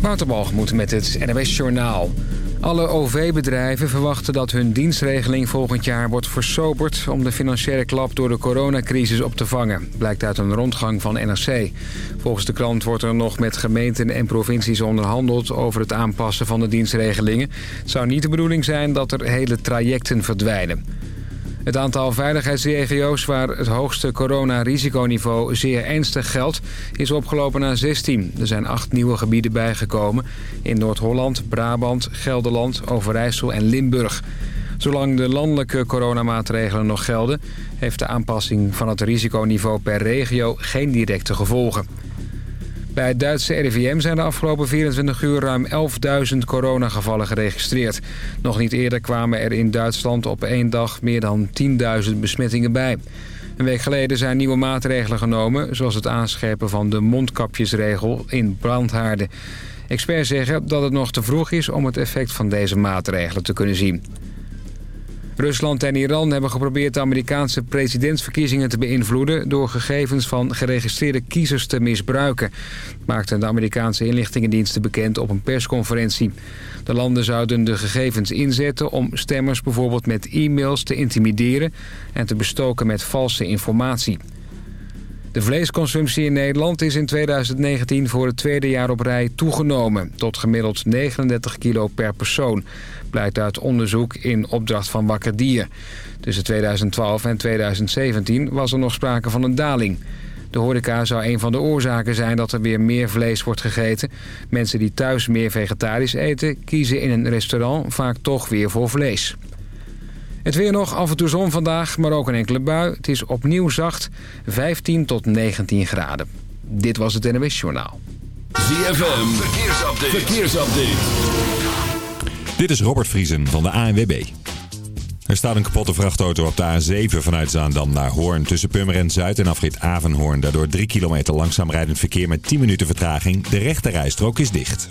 Waterbalgemoed met het NWS Journaal. Alle OV-bedrijven verwachten dat hun dienstregeling volgend jaar wordt versoberd... om de financiële klap door de coronacrisis op te vangen. Blijkt uit een rondgang van NRC. Volgens de krant wordt er nog met gemeenten en provincies onderhandeld... over het aanpassen van de dienstregelingen. Het zou niet de bedoeling zijn dat er hele trajecten verdwijnen. Het aantal veiligheidsregio's waar het hoogste coronarisiconiveau zeer ernstig geldt... is opgelopen naar 16. Er zijn acht nieuwe gebieden bijgekomen. In Noord-Holland, Brabant, Gelderland, Overijssel en Limburg. Zolang de landelijke coronamaatregelen nog gelden... heeft de aanpassing van het risiconiveau per regio geen directe gevolgen. Bij het Duitse RIVM zijn de afgelopen 24 uur ruim 11.000 coronagevallen geregistreerd. Nog niet eerder kwamen er in Duitsland op één dag meer dan 10.000 besmettingen bij. Een week geleden zijn nieuwe maatregelen genomen... zoals het aanscherpen van de mondkapjesregel in brandhaarden. Experts zeggen dat het nog te vroeg is om het effect van deze maatregelen te kunnen zien. Rusland en Iran hebben geprobeerd de Amerikaanse presidentsverkiezingen te beïnvloeden... door gegevens van geregistreerde kiezers te misbruiken... maakten de Amerikaanse inlichtingendiensten bekend op een persconferentie. De landen zouden de gegevens inzetten om stemmers bijvoorbeeld met e-mails te intimideren... en te bestoken met valse informatie. De vleesconsumptie in Nederland is in 2019 voor het tweede jaar op rij toegenomen... tot gemiddeld 39 kilo per persoon, blijkt uit onderzoek in opdracht van Wakker Dier. Tussen 2012 en 2017 was er nog sprake van een daling. De horeca zou een van de oorzaken zijn dat er weer meer vlees wordt gegeten. Mensen die thuis meer vegetarisch eten, kiezen in een restaurant vaak toch weer voor vlees. Het weer nog, af en toe zon vandaag, maar ook een enkele bui. Het is opnieuw zacht, 15 tot 19 graden. Dit was het NWS Journaal. ZFM, verkeersupdate. verkeersupdate. Dit is Robert Vriesen van de ANWB. Er staat een kapotte vrachtauto op de A7 vanuit Zaandam naar Hoorn. Tussen Purmerend Zuid en afrit Avenhoorn. Daardoor 3 kilometer langzaam rijdend verkeer met 10 minuten vertraging. De rechte rijstrook is dicht.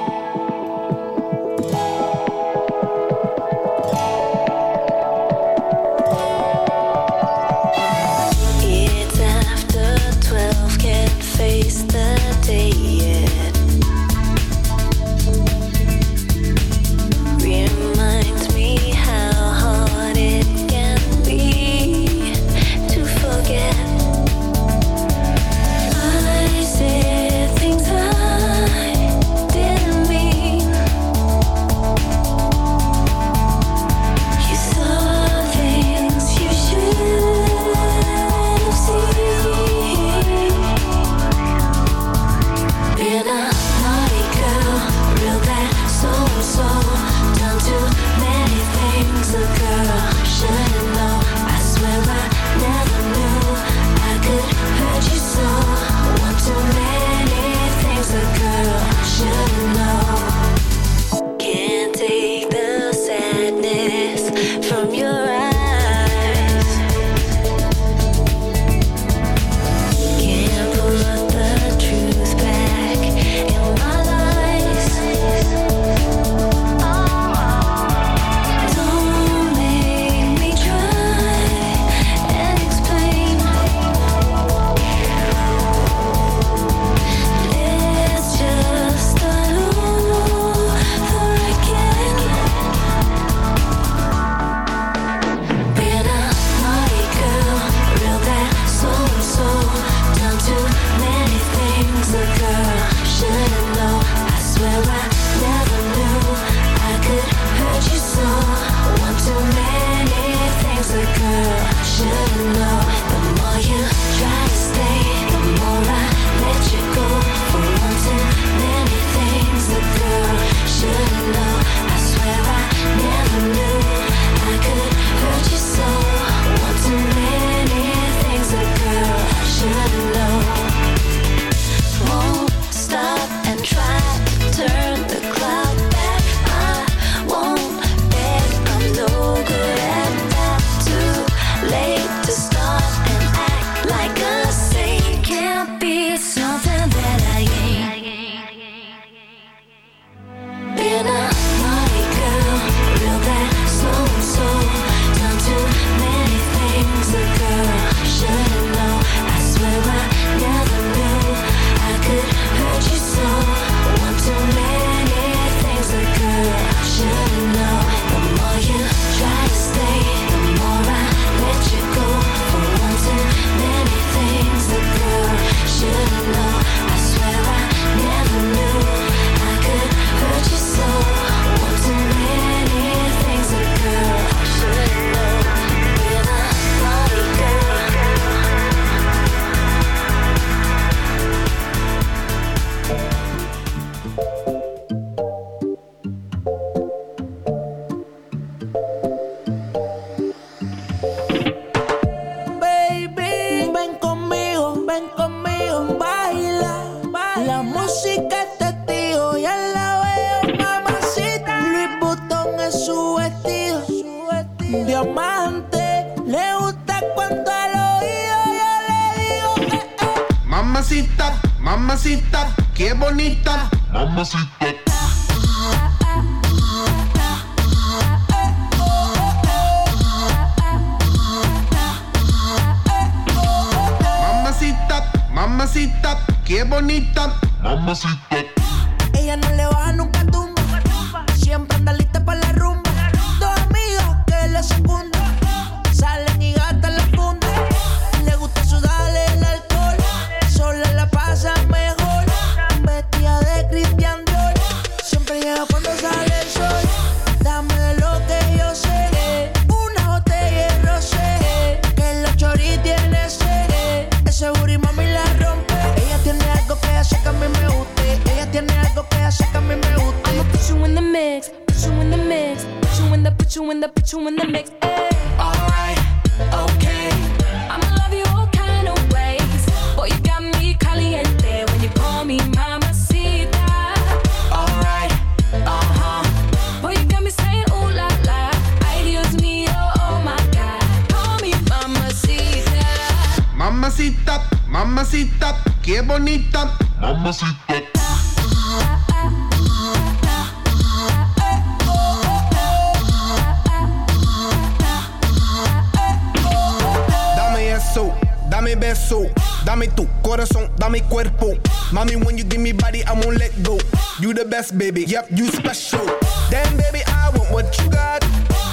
eso. Dame tu corazón, dame cuerpo. Mommy, when you give me body, I won't let go. You the best, baby. Yep, you special. Damn, baby, I want what you got.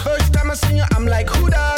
First time I seen you, I'm like, who that?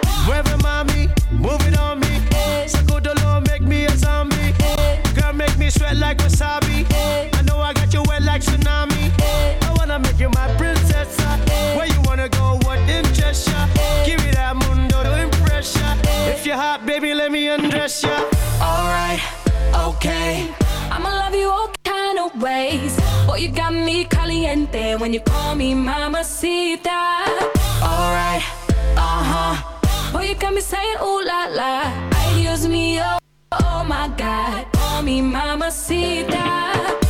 got me saying ooh la la. Ay Dios mío, oh, oh my God. call me mamacita.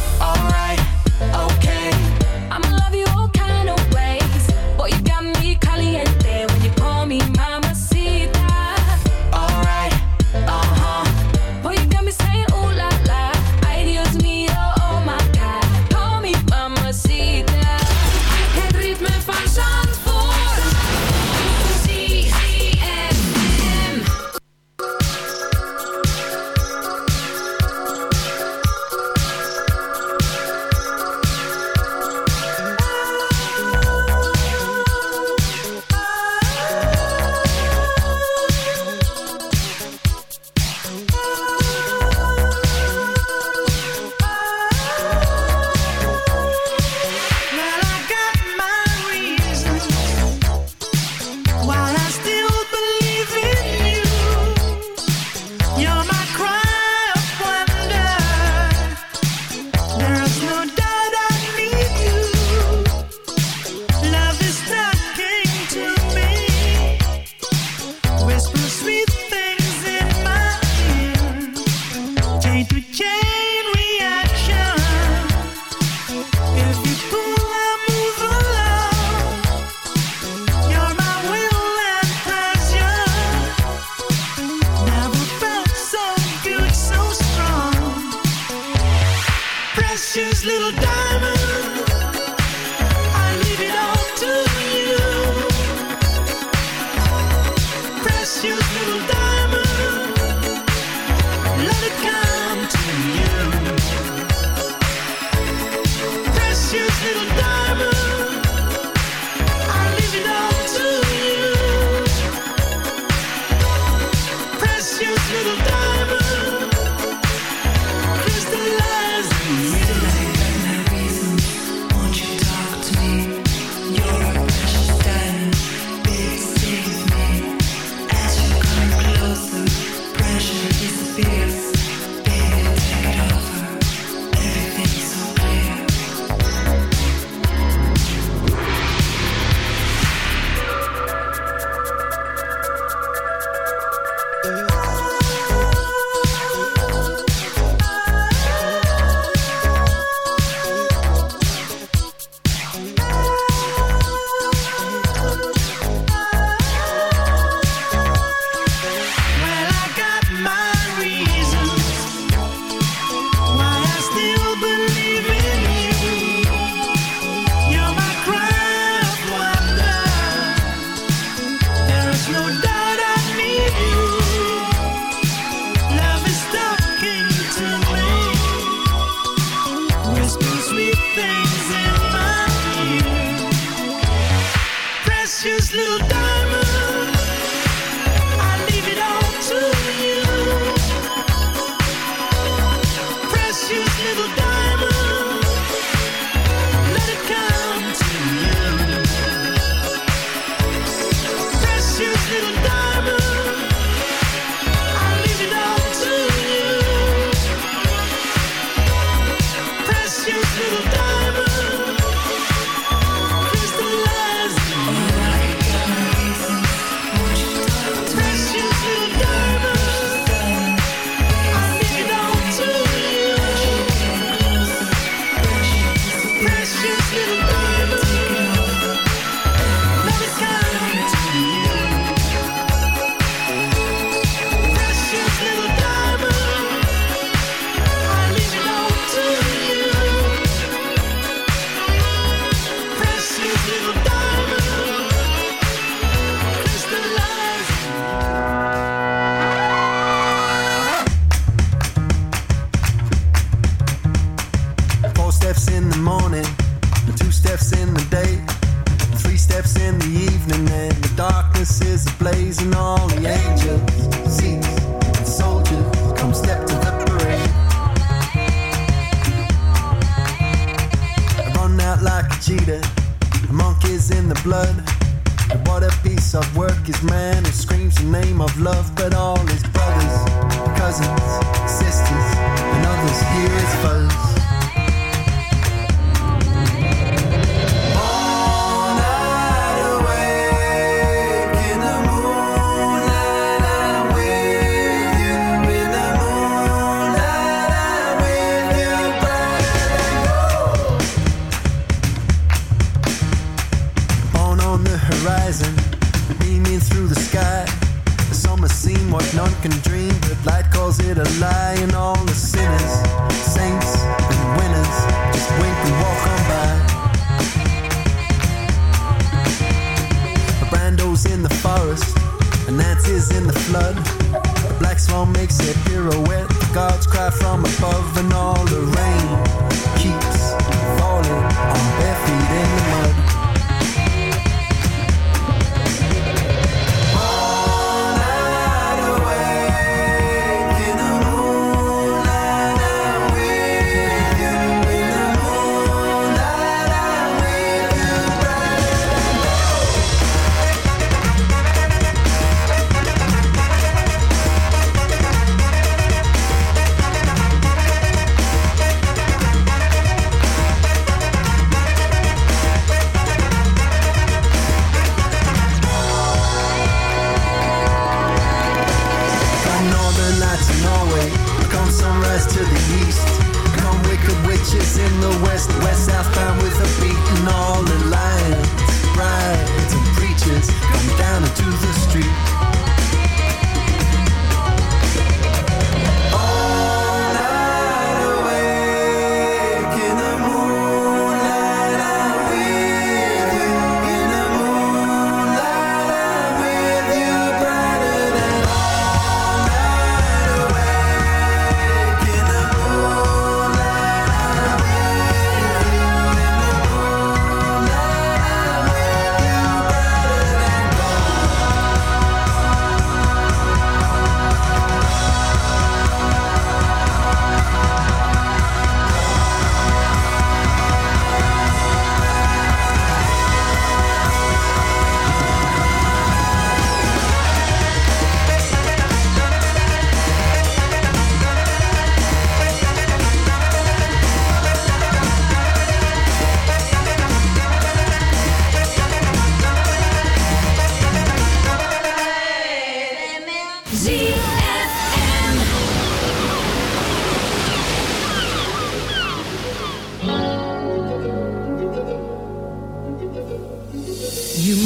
You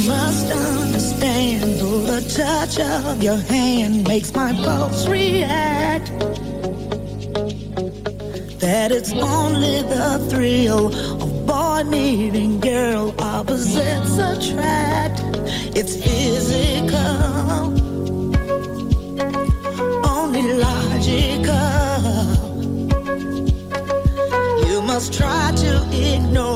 must understand, the touch of your hand makes my pulse react. That it's only the thrill of boy meeting girl opposites attract. It's physical. magical. You must try to ignore.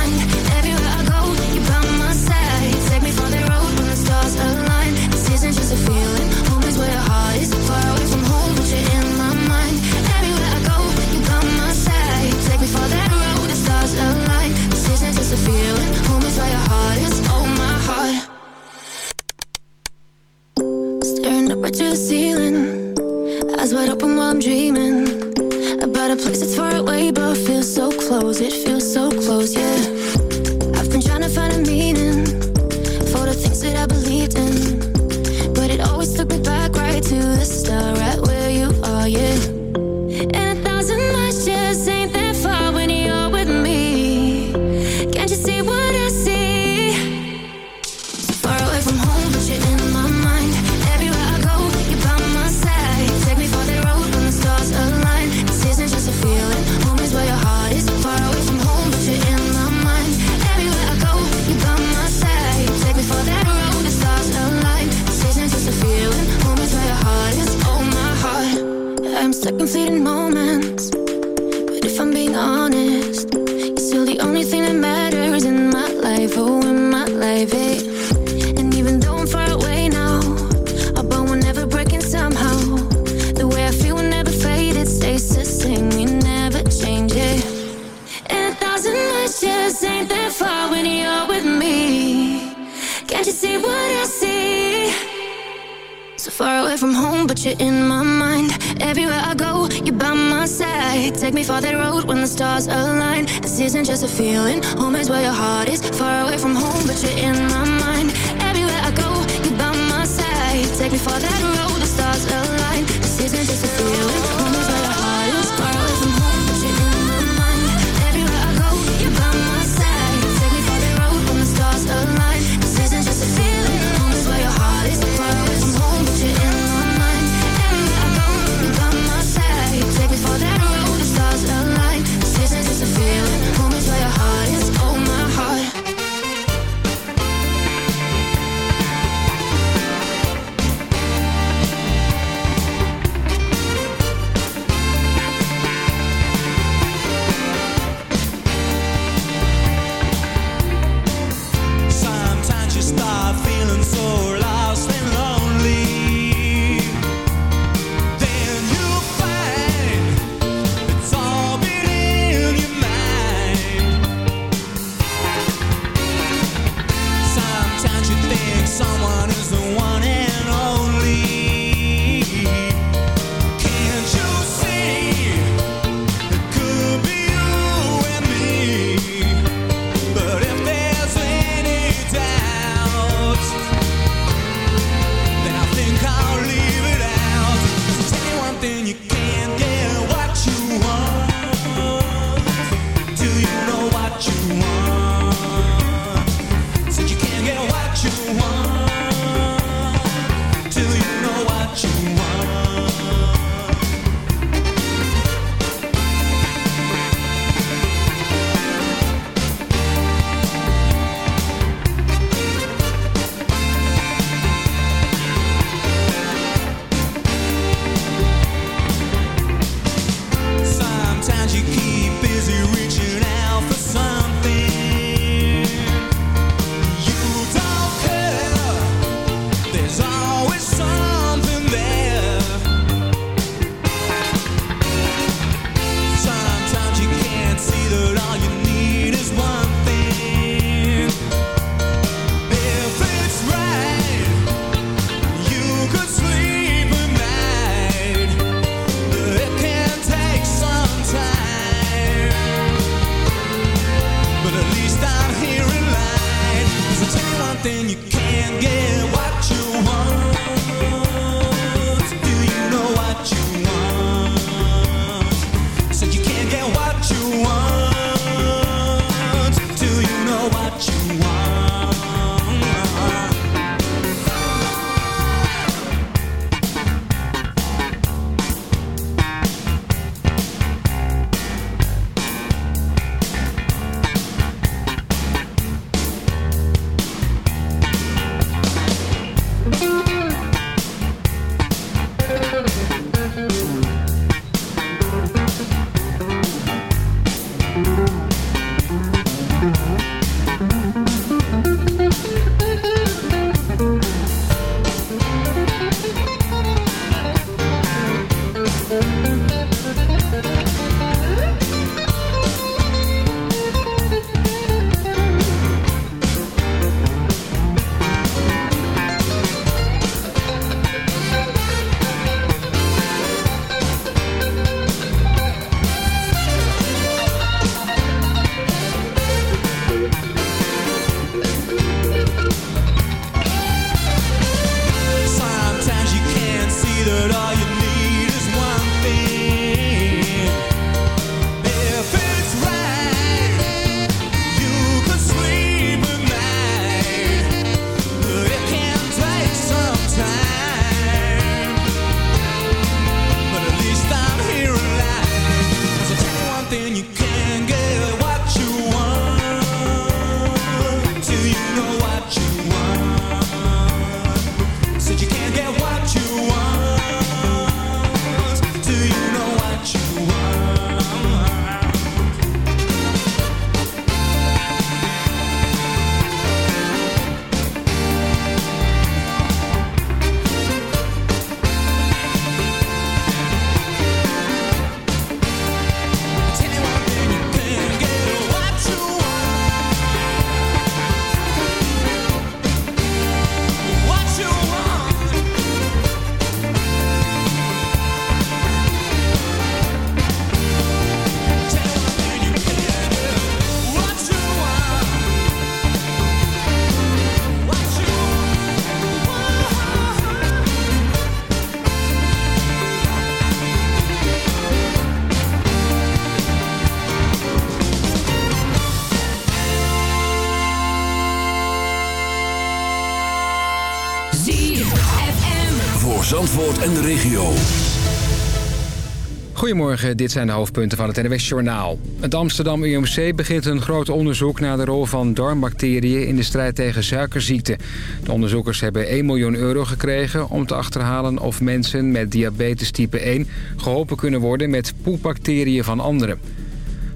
Goedemorgen, dit zijn de hoofdpunten van het NWS Journaal. Het Amsterdam UMC begint een groot onderzoek naar de rol van darmbacteriën in de strijd tegen suikerziekte. De onderzoekers hebben 1 miljoen euro gekregen om te achterhalen of mensen met diabetes type 1 geholpen kunnen worden met poepbacteriën van anderen.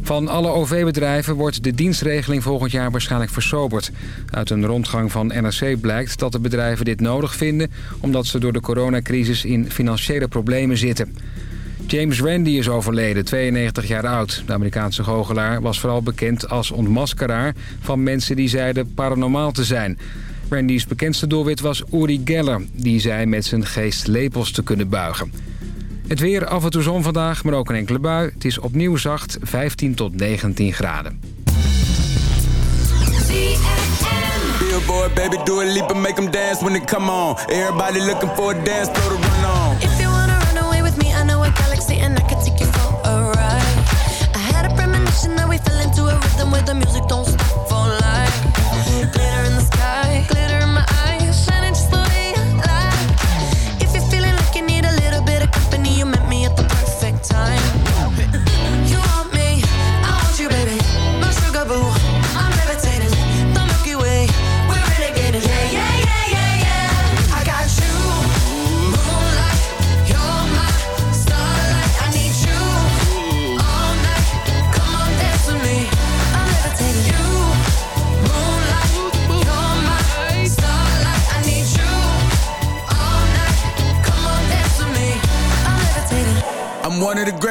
Van alle OV-bedrijven wordt de dienstregeling volgend jaar waarschijnlijk versoberd. Uit een rondgang van NRC blijkt dat de bedrijven dit nodig vinden... omdat ze door de coronacrisis in financiële problemen zitten. James Randi is overleden, 92 jaar oud. De Amerikaanse goochelaar was vooral bekend als ontmaskeraar... van mensen die zeiden paranormaal te zijn. Randy's bekendste doelwit was Uri Geller... die zei met zijn geest lepels te kunnen buigen. Het weer af en toe zon vandaag, maar ook een enkele bui. Het is opnieuw zacht, 15 tot 19 graden. Billboard, baby, leap make dance when on. Everybody looking for a dance, run on. Galaxy and I can take you for a ride. I had a premonition that we fell into a rhythm where the music don't stop for life. Glitter in the sky, glitter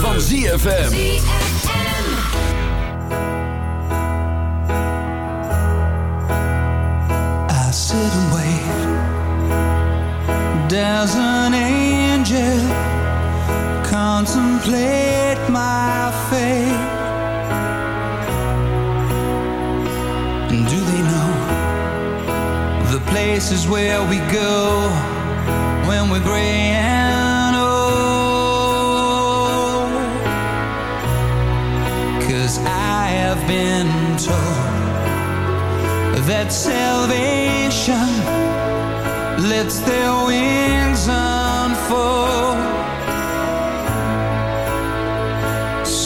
van ZFM. I sit and wait. Does an angel contemplate my fate? And do they know the places where we go when we're gray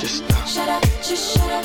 Just stop. Shut up, just shut up.